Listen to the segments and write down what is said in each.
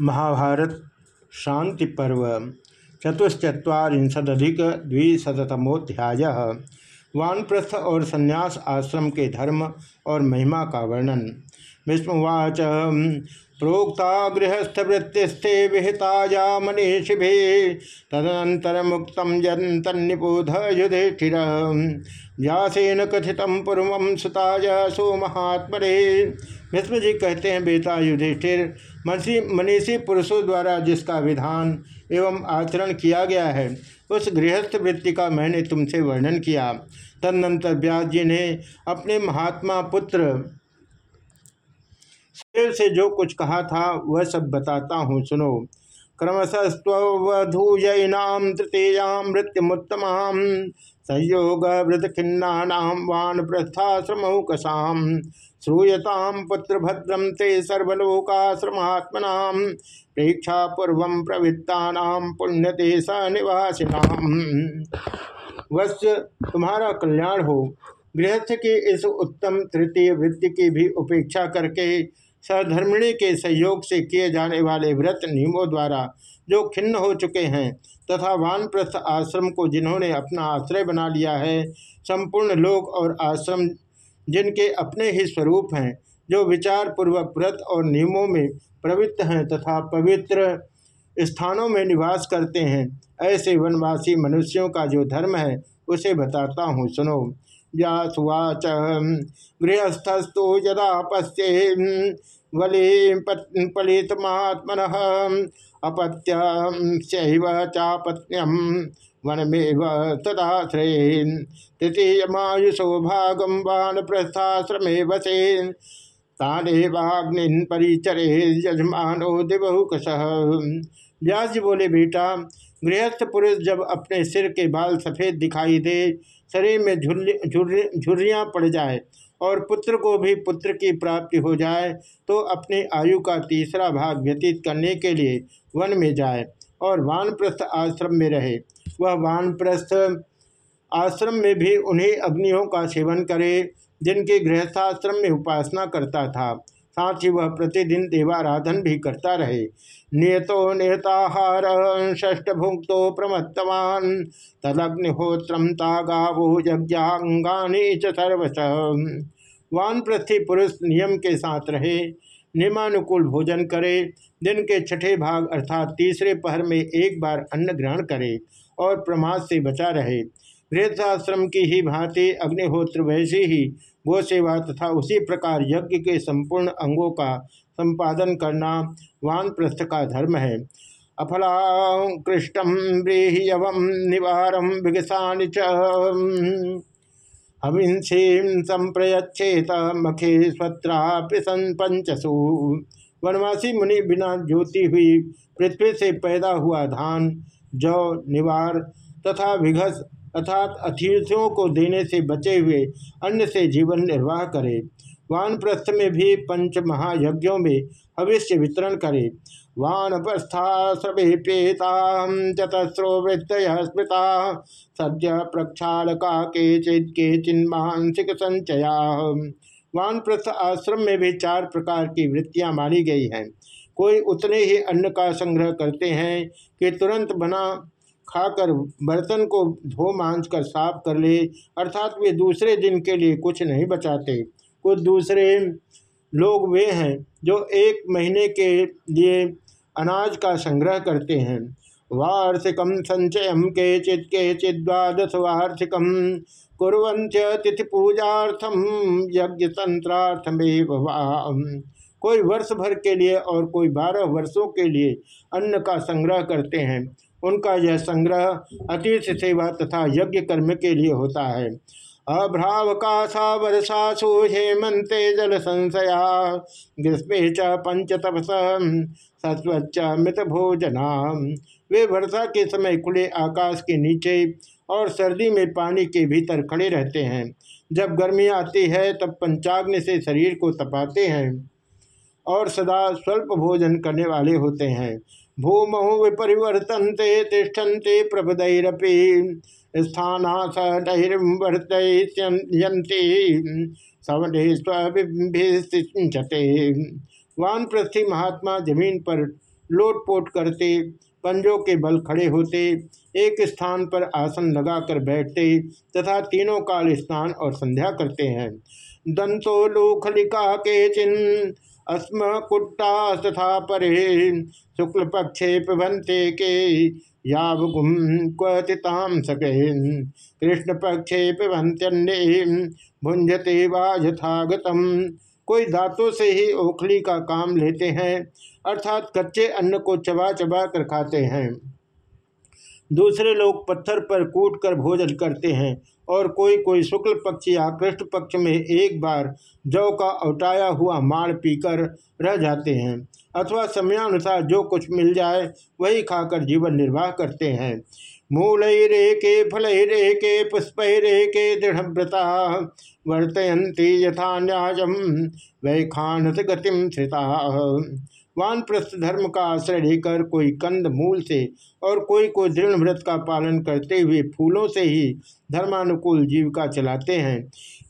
महाभारत शांति पर्व चतुश्चत्वारिशदिक द्विशतमोध्याय वानप्रस्थ और संन्यास आश्रम के धर्म और महिमा का वर्णन। विष्णुवाच प्रोक्ता गृहस्थवृत्तिस्थे विहिताया मनीषि तदनतर मुक्त जन्तन्निबोध युधिष्ठिर व्यासेन कथित पूर्व सुताय सो महात्मरे मिश्र जी कहते हैं, बेटा युधिष्ठिर मनीषी पुरुषों द्वारा जिसका विधान एवं आचरण किया गया है, उस गृहस्थ वृत्ति का मैंने तुमसे वर्णन किया। तदनंतर व्यास जी ने अपने महात्मा पुत्र से जो कुछ कहा था, वह सब बताता हूँ, सुनो। क्रमशस्वधूयनाम तृतीयां मृत्युमुत्तमां संयोग वृतखिन्ना वान प्रस्थाश्रमौकसाम श्रूयताम पुत्र भद्रम ते सर्वलोकाश्रमात्मना प्रेक्षा पूर्व प्रवृत्ता पुण्य देश निवासिनाम वश्य तुम्हारा कल्याण हो। गृहस्थ की इस उत्तम तृतीय वृत्ति की भी उपेक्षा करके सधर्मिणी के सहयोग से किए जाने वाले व्रत नियमों द्वारा जो खिन्न हो चुके हैं तथा वानप्रस्थ आश्रम को जिन्होंने अपना आश्रय बना लिया है, संपूर्ण लोक और आश्रम जिनके अपने ही स्वरूप हैं, जो विचार पूर्वक व्रत और नियमों में प्रवृत्त हैं तथा पवित्र स्थानों में निवास करते हैं, ऐसे वनवासी मनुष्यों का जो धर्म है, उसे बताता हूँ, सुनो। व्यासुवाच गृहस्थस्तु यदा पश्ये वली पलितमात्मन अपत्य चापत्न्यम वनमेव तदाश्रयेन्। तृतीयमायुषो भागम वान प्रस्थाश्रमे वसेन् तानेवाग्निन परिचरे यजमानो दिवहुकश। व्यास बोले, बेटा गृहस्थ पुरुष जब अपने सिर के बाल सफ़ेद दिखाई दे शरीर में झुर्रियाँ पड़ जाए और पुत्र को भी पुत्र की प्राप्ति हो जाए तो अपने आयु का तीसरा भाग व्यतीत करने के लिए वन में जाए और वानप्रस्थ आश्रम में रहे। वह वानप्रस्थ आश्रम में भी उन्हीं अग्नियों का सेवन करे, जिनके गृहस्थाश्रम में उपासना करता था। साथ ही वह प्रतिदिन देवाराधन भी करता रहे। नियतो नियताहार ष्ठ भुक्तो प्रमत्तवान। तदग्निहोत्रम तागावो यज्ञांगानी सर्वश। वानप्रस्थी पुरुष नियम के साथ रहे। नियमानुकूल भोजन करे। दिन के छठे भाग अर्थात तीसरे पहर में एक बार अन्न ग्रहण करे और प्रमाद से बचा रहे। गृहस्थाश्रम की ही भांति अग्निहोत्र वैसी ही गो सेवा तथा उसी प्रकार यज्ञ के संपूर्ण अंगों का संपादन करना वानप्रस्थ का धर्म है। अफलाकृष्टम ब्रीहयवम निवारम विगसानि हविंसी संप्रयच्छेत मखे स्वत्रापिसन पंचसु वनवासी मुनि बिना ज्योति हुई पृथ्वी से पैदा हुआ धान, जौ, निवार तथा विघस अर्थात अतिथियों को देने से बचे हुए अन्न से जीवन निर्वाह करे। वानप्रस्थ में भी पंच महायज्ञों में भविष्य वितरण करे। वानप्रस्था सभेपेता चतस्रो वृत्त स्मृता। सद्य प्रक्षालका के चित के चिन्मानसिक संचया। वानप्रस्थ आश्रम में भी चार प्रकार की वृत्तियाँ मानी गई हैं। कोई उतने ही अन्न का संग्रह करते हैं कि तुरंत बना खाकर बर्तन को धो मांझ कर साफ़ कर ले, अर्थात वे दूसरे दिन के लिए कुछ नहीं बचाते। कुछ दूसरे लोग वे हैं जो एक महीने के लिए अनाज का संग्रह करते हैं। वार्षिकम संचय के चित के चिद्वादश वार्षिकम कुरंत्य तिथि पूजार्थम यज्ञ तंत्रार्थमेव कोई वर्ष भर के लिए और कोई बारह वर्षों के लिए अन्न का संग्रह करते हैं। उनका यह संग्रह अतीत सेवा तथा यज्ञ कर्म के लिए होता है। अभ्रावकाशा वर्षासु हेमंते जल संशया, ग्रीष्मे च पंच तपस सत्वच्च मृत भोजना वे वर्षा के समय खुले आकाश के नीचे और सर्दी में पानी के भीतर खड़े रहते हैं। जब गर्मी आती है, तब पंचाग्नि से शरीर को तपाते हैं और सदा स्वल्प भोजन करने वाले होते हैं। भूमौ विपरिवर्तनते तिष्ठन्ते प्रभदैरपि स्थानासवर्तयन्ति सवने वानप्रस्थी महात्मा ज़मीन पर लोटपोट करते, पंजों के बल खड़े होते, एक स्थान पर आसन लगाकर बैठते तथा तीनों काल स्नान और संध्या करते हैं। दंतो लोखलिका के चिन्ह अस्म कुट्टा तथा परे शुक्ल पक्षे पिबंते के यावगुम क्वतिताम सके कृष्ण पक्षे पिबंत्यन्य भुंजते वा यथागतम। कोई दांतों से ही ओखली का काम लेते हैं, अर्थात कच्चे अन्न को चबा चबा कर खाते हैं। दूसरे लोग पत्थर पर कूट कर भोजन करते हैं और कोई कोई शुक्ल पक्ष या कृष्ण पक्ष में एक बार जौ का उठाया हुआ माड़ पीकर रह जाते हैं अथवा समयानुसार जो कुछ मिल जाए, वही खाकर जीवन निर्वाह करते हैं। मूल के फल रे के पुष्प रे के दृढ़व्रता वर्तयंती यथा वै खान गतिम श्रिता वानप्रस्थ धर्म का आश्रय लेकर कोई कंद मूल से और कोई कोई दृढ़ व्रत का पालन करते हुए फूलों से ही धर्मानुकूल जीविका चलाते हैं।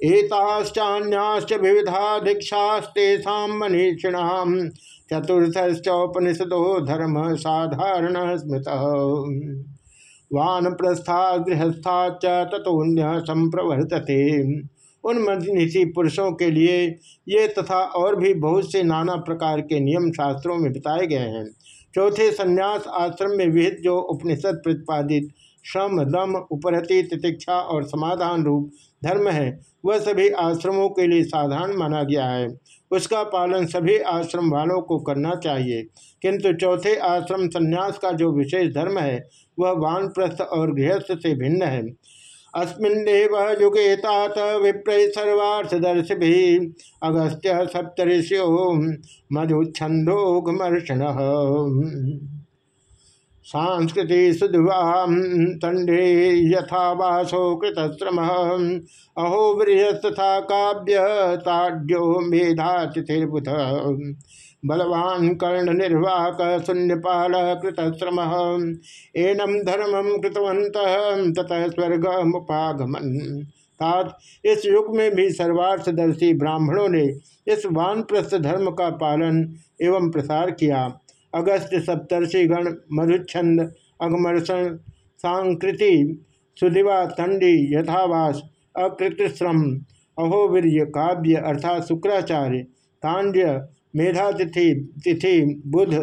एताश्चान्याश्च विविधा दीक्षास्तेषा मनीषिणाम चतुर्थश्चौपनिषदो धर्म साधारण स्मृत वान प्रस्था गृहस्था च तथोन्य संप्रवर्तते। उन मनीषी पुरुषों के लिए ये तथा और भी बहुत से नाना प्रकार के नियम शास्त्रों में बताए गए हैं। चौथे संन्यास आश्रम में विहित जो उपनिषद प्रतिपादित श्रम, दम उपरति तितिक्षा और समाधान रूप धर्म है, वह सभी आश्रमों के लिए साधारण माना गया है। उसका पालन सभी आश्रम वालों को करना चाहिए। किंतु चौथे आश्रम संन्यास का जो विशेष धर्म है, वह वानप्रस्थ और गृहस्थ से भिन्न है। अस्मिन्नेव युगे तात विप्रय सर्वार्थदर्शि अगस्त्य सप्तऋषियो मधुच्छंदोघमर्षण सांस्कृति सुधुवाम तंडे यथा कृतश्रम। अहो बृहस्तथा काव्य ताड्यो मेधातिथिर्बुध। बलवान कर्ण निर्वाक शून्यपाल कृतश्रम। एनम धर्मम कृतवंत ततः स्वर्ग मुपागमन तात, इस युग में भी सर्वार्थदर्शी ब्राह्मणों ने इस वानप्रस्थ धर्म का पालन एवं प्रसार किया। अगस्त सप्तर्षि गण मधुच्छंद अगमर्षण सांकृति, सुदिवा तंडी, यथावास अकृतश्रम अहोवीर्य, काव्य, अर्थात शुक्राचार्य, तांड्य मेधातिथि, तिथि, बुध,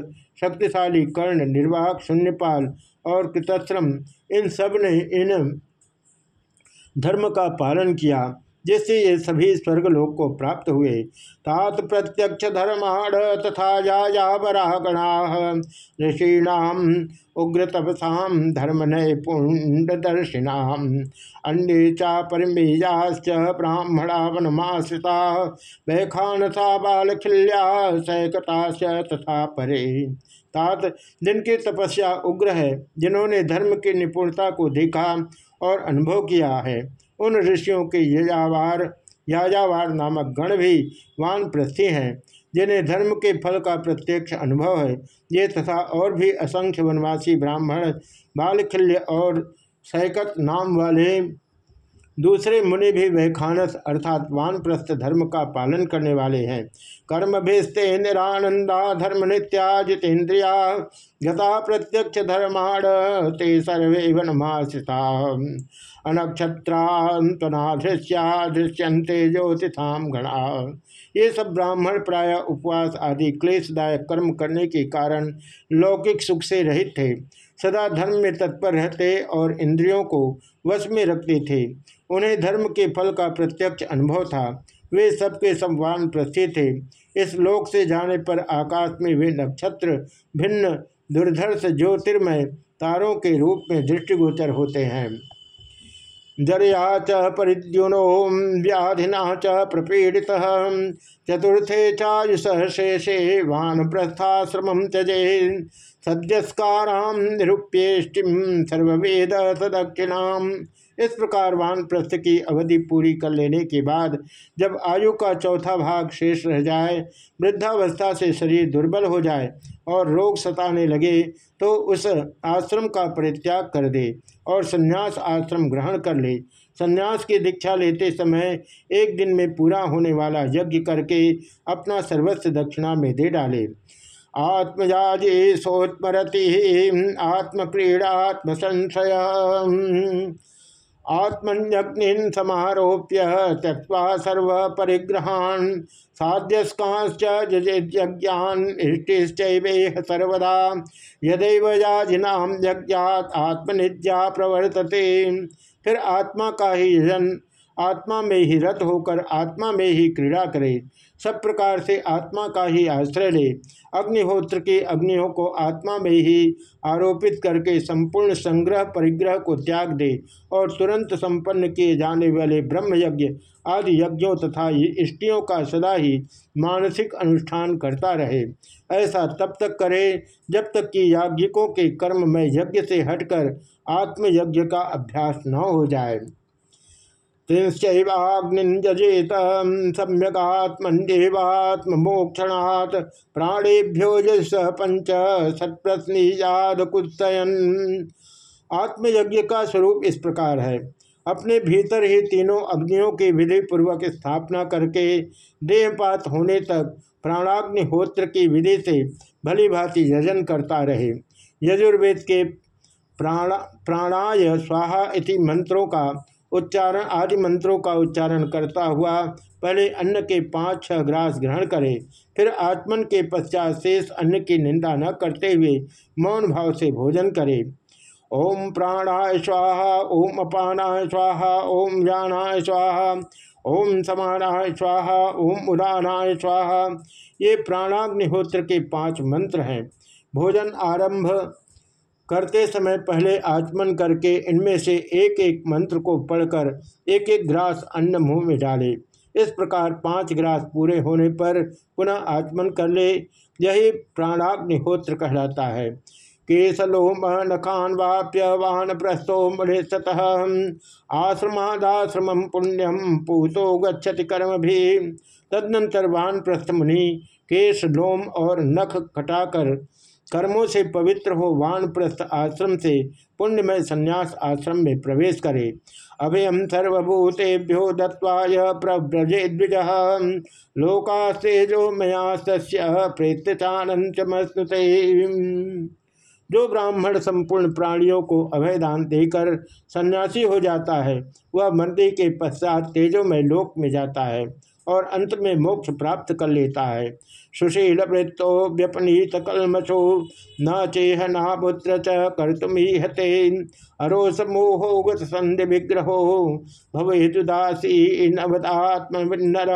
शक्तिशाली, कर्ण निर्वाहक शून्यपाल और कृतश्रम, इन सबने इन धर्म का पालन किया। जिससे ये सभी स्वर्ग स्वर्गलोक को प्राप्त हुए, तात प्रत्यक्ष धर्माण तथा यावरागणा ऋषीणाम उग्र तपसाम धर्म नय पुंडदर्शिनाम अन्य चा परिमेयाश्च ब्राह्मणा वनमाश्रिता वैखानसा बालखिल्या सैकता तथा परे। तात जिनकी तपस्या उग्र है, जिन्होंने धर्म की निपुणता को देखा और अनुभव किया है उन ऋषियों के यजावार, याजावार नामक गण भी वान प्रस्थी हैं, जिन्हें धर्म के फल का प्रत्यक्ष अनुभव है। ये तथा और भी असंख्य वनवासी ब्राह्मण, बालखिल्य और सैकत नाम वाले दूसरे मुनि भी वैखानस अर्थात वानप्रस्थ धर्म का पालन करने वाले हैं। कर्म भेस्ते निरानंदा धर्म नित्या जितेन्द्रिया गता प्रत्यक्ष धर्माण ते सर्वे वनमाशिता अनक्षत्रांतना धृष्या दृश्यंते ज्योतिथाम गणा। ये सब ब्राह्मण प्राय उपवास आदि क्लेशदायक कर्म करने के कारण लौकिक सुख से रहित थे। सदा धर्म में तत्पर रहते और इंद्रियों को वश में रखते थे। उन्हें धर्म के फल का प्रत्यक्ष अनुभव था। वे सबके सम्मान प्रस्थित थे। इस लोक से जाने पर आकाश में वे नक्षत्र, भिन्न, दुर्धर्ष, ज्योतिर्मय तारों के रूप में दृष्टिगोचर होते हैं। ज़रिया च परिद्युनो व्याधिना च प्रपीड़ित। चतुर्थे चायुष शेषे वान प्रस्थाश्रम त्यजे। सद्यस्कारा निरूप्येष्टि सर्वेद सदक्षिणाम इस प्रकार वानप्रस्थ की अवधि पूरी कर लेने के बाद, जब आयु का चौथा भाग शेष रह जाए, वृद्धावस्था से शरीर दुर्बल हो जाए और रोग सताने लगे तो उस आश्रम का परित्याग कर दे और संन्यास आश्रम ग्रहण कर ले। संन्यास की दीक्षा लेते समय एक दिन में पूरा होने वाला यज्ञ करके अपना सर्वस्व दक्षिणा में दे डाले। आत्मजाजेशोत्मरति आत्मक्रीड़ात्म संशय आत्मन्यग्निन समारोप्य त्यक्वा सर्व परिग्रहान साध्यस्कांश्च यज्ञान इष्टिश्चैवेह सर्वदा यदैव याजिनाम यज्ञात आत्मनिज्ञा प्रवर्तते। फिर आत्मा का ही जन आत्मा में ही रत होकर आत्मा में ही क्रीड़ा करे। सब प्रकार से आत्मा का ही आश्रय ले। अग्निहोत्र के अग्नियों को आत्मा में ही आरोपित करके संपूर्ण संग्रह परिग्रह को त्याग दे और तुरंत संपन्न किए जाने वाले ब्रह्म यज्ञ आदि यज्ञों तथा इष्टियों का सदा ही मानसिक अनुष्ठान करता रहे। ऐसा तब तक करे जब तक कि याज्ञिकों के कर्म में यज्ञ से हटकर आत्मयज्ञ का अभ्यास न हो जाए। तिश्चैवाग्निजेत सम्यगात्मन्देवात्मोक्षणात् प्राणेभ्यो जस पंच सत्प्रश्नीयाद कुत्सयन आत्मयज्ञ का स्वरूप इस प्रकार है। अपने भीतर ही तीनों अग्नियों की विधि पूर्वक स्थापना करके देहपात होने तक प्राणाग्निहोत्र की विधि से भली भांति यजन करता रहे। यजुर्वेद के प्राण, प्राणाय स्वाहा इति मंत्रों का उच्चारण आदि मंत्रों का उच्चारण करता हुआ पहले अन्न के पाँच छह ग्रास ग्रहण करे, फिर आत्मन के पश्चात शेष अन्न की निंदा न करते हुए मौन भाव से भोजन करे। ओम प्राणाय स्वाहा, ओम अपानाय स्वाहा, ओम ज्ञानाय स्वाहा, ओम समानाय स्वाहा, ओम उदानाय स्वाहा। ये प्राणाग्निहोत्र के पाँच मंत्र हैं। भोजन आरंभ करते समय पहले आचमन करके इनमें से एक एक मंत्र को पढ़कर एक एक ग्रास अन्न मुँह में डाले। इस प्रकार पाँच ग्रास पूरे होने पर पुनः आचमन कर ले। यही प्राणाग्निहोत्र कहलाता है। केसलोम नखान वाप्य वान प्रस्थो मृतः आश्रमादाश्रम पुण्यम पूतो गच्छति कर्म भी तदनंतर वान प्रस्थ मुनि केश लोम और नख कटाकर कर्मों से पवित्र हो वानप्रस्थ आश्रम से पुण्यमय संन्यास आश्रम में प्रवेश करे। अभयम सर्वभूतेभ्यो दत्वाय प्रव्रजे द्विज। लोकास्तेजो मया प्रेत्यचानंतमस्तुते जो ब्राह्मण संपूर्ण प्राणियों को अभयदान देकर सन्यासी हो जाता है, वह मंदिर के पश्चात तेजोमय लोक में जाता है। और अंत में मोक्ष प्राप्त कर लेता है। सुशील वृत्तो व्यपनीत कलमशो न चेह न पुत्र च कर्तुम हते अरोस मोहो गत संधि विग्रहो भवेदुदासी नवदात्म नर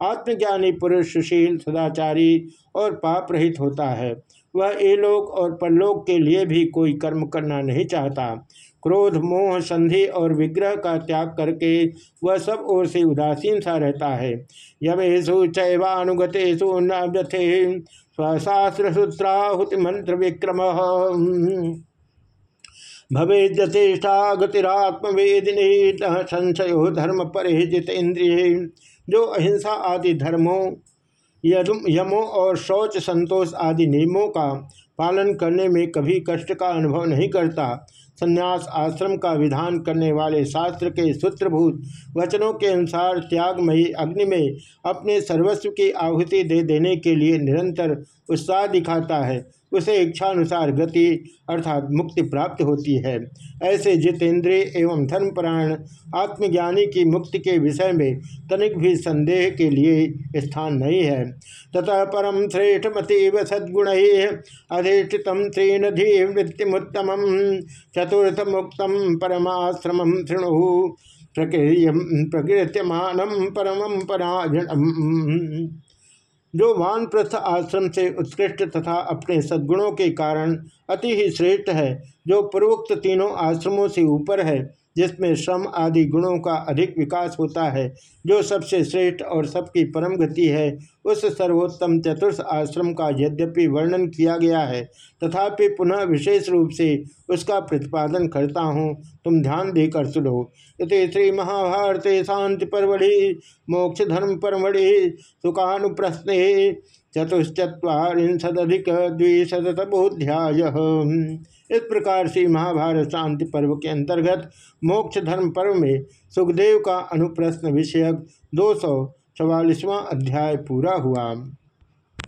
आत्मज्ञानी पुरुष सुशील सदाचारी और पाप रहित होता है। वह एलोक और परलोक के लिए भी कोई कर्म करना नहीं चाहता। क्रोध, मोह संधि और विग्रह का त्याग करके वह सब ओर से उदासीन सा रहता है। यमेशु चैवानुगतेशु न व्यथे। स्वशास्त्र सूत्राहुति मंत्र विक्रम भवे जतेष्ठा गतिरात्मवेदिनी संशयो धर्म परे जितेन्द्रिय जो अहिंसा आदि धर्मों यमों और शौच, संतोष आदि नियमों का पालन करने में कभी कष्ट का अनुभव नहीं करता संन्यास आश्रम का विधान करने वाले शास्त्र के सूत्रभूत वचनों के अनुसार त्यागमयी अग्नि में अपने सर्वस्व की आहुति दे देने के लिए निरंतर उत्साह दिखाता है। उसे इच्छानुसार गति अर्थात मुक्ति प्राप्त होती है। ऐसे जितेंद्रिय एवं धर्मपरायण आत्मज्ञानी की मुक्ति के विषय में तनिक भी संदेह के लिए स्थान नहीं है। ततः परम श्रेष्ठ श्रेष्ठमतीव सद्गुण अधिष्ठित त्रीनधि वृत्तिमुत्तम चतुर्थ मुक्तम परमाश्रम शृणु प्रकृत्यमान परम पराजनम जो वानप्रस्थ आश्रम से उत्कृष्ट तथा अपने सद्गुणों के कारण अति ही श्रेष्ठ है, जो पूर्वोक्त तीनों आश्रमों से ऊपर है जिसमें श्रम आदि गुणों का अधिक विकास होता है, जो सबसे श्रेष्ठ और सबकी परम गति है, उस सर्वोत्तम चतुर्थ आश्रम का यद्यपि वर्णन किया गया है, तथापि पुनः विशेष रूप से उसका प्रतिपादन करता हूँ। तुम ध्यान देकर सुनो। इस श्री महाभारत शांति परवड़ि मोक्ष धर्म परवड़ि सुखानुप्रश्ने चतुश्चत्वारिशदिक द्विशतमोध्याय इस प्रकार से महाभारत शांति पर्व के अंतर्गत मोक्ष धर्म पर्व में सुखदेव का अनुप्रश्न विषयक दो सौ अध्याय पूरा हुआ।